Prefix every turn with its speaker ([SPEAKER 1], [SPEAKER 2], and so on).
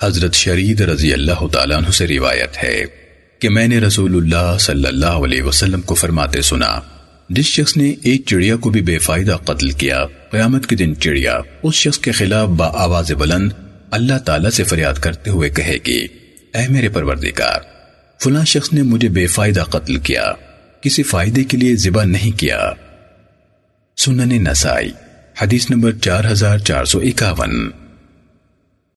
[SPEAKER 1] حضرت شرید رضی اللہ تعالیٰ عنہ سے روایت ہے کہ میں نے رسول اللہ صلی اللہ علیہ وسلم کو فرماتے سنا، جس شخص نے ایک چڑیا کو بھی بے فائدہ قتل کیا، قیامت کے دن چڑیا اس شخص کے خلاف با آواز بلند اللہ تعالیٰ سے فریاد کرتے ہوئے کہے گی اے میرے پروردگار، فلاں شخص نے مجھے بے فائدہ قتل کیا، کسی فائدے کے لیے ذبح نہیں کیا۔ سنن نسائی، حدیث نمبر چار ہزار چار سو اکاون۔